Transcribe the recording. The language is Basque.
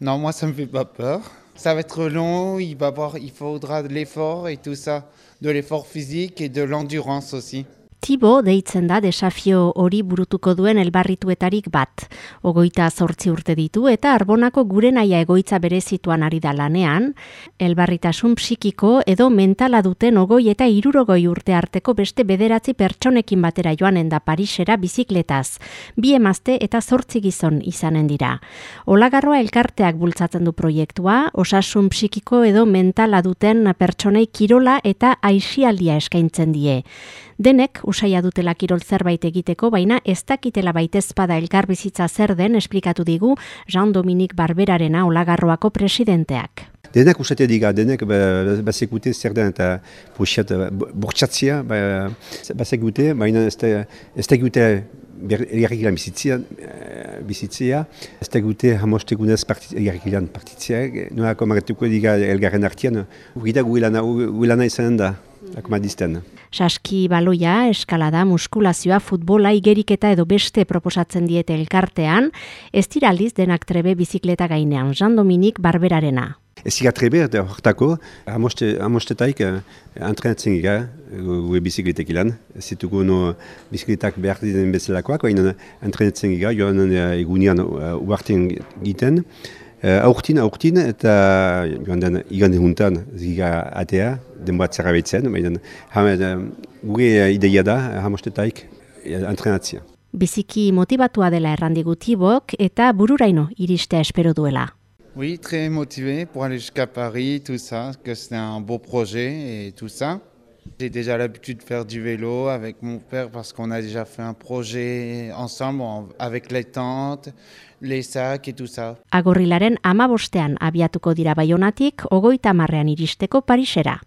Non, moi ça me fait pas peur. Ça va être long, il, va avoir, il faudra de l'effort et tout ça, de l'effort physique et de l'endurance aussi. Tibo deitzen da desafio hori burutuko duen elbarrituetarik bat. Ogoita zortzi urte ditu eta arbonako gure naia egoitza bere zituan ari da lanean, elbarritasun psikiko edo mentala duten ogoi eta irurogoi urte arteko beste bederatzi pertsonekin batera joanen da Parisera bizikletaz. Bi emazte eta zortzi gizon izanen dira. Olagarroa elkarteak bultzatzen du proiektua, osasun psikiko edo mentala duten pertsonei kirola eta aixialdia eskaintzen die. Denek usaia dutela kirol zerbait egiteko, baina ez dakitela baitezpada elkar bizitza zer den esplikatu digu Jean Dominique Barberarena olagarroako presidenteak. Denek usate diga, denek bazekute zer den eta puxat bortxatzia bazekute, baina ez dakute elgarrikilan bizitzia, bizitzia, ez dakute hamostegunez elgarrikilan partitzia, noako maratuko diga elgarren artian, ugida guilana izan da, akomadizten. Saski baloia, eskalada, muskulazioa, futbola, igeriketa edo beste proposatzen diete elkartean, ez dira denak trebe bizikleta gainean, Jean Dominik Barberarena. Ez gira trebe, eta hortako, amostetaik uh, antrenatzen gira, gure bizikletek ilan. Ez zituko no bizikletak behar diren bezalakoak, baina antrenatzen gira, joan uh, egunean uh, uartzen giten. Uh, aurtin, aurtin, eta joan den igande juntan ziga atea, denboat zerra behitzen, baina gure ideia da, hamostetaik, entrenatzia. Biziki motivatua dela errandigutibok eta bururaino iristea espero duela. Oui, très motivé pour aller jusqu'à Paris, tout ça, que c'est un beau projet et tout ça. J'ai déjà l'habitude de faire du vélo avec mon père parce qu'on a déjà fait un projet ensemble avec les tentes, les sacs et tout ça. Agorrilaren amabostean abiatuko dira baionatik, ogoita marrean iristeko Parisera.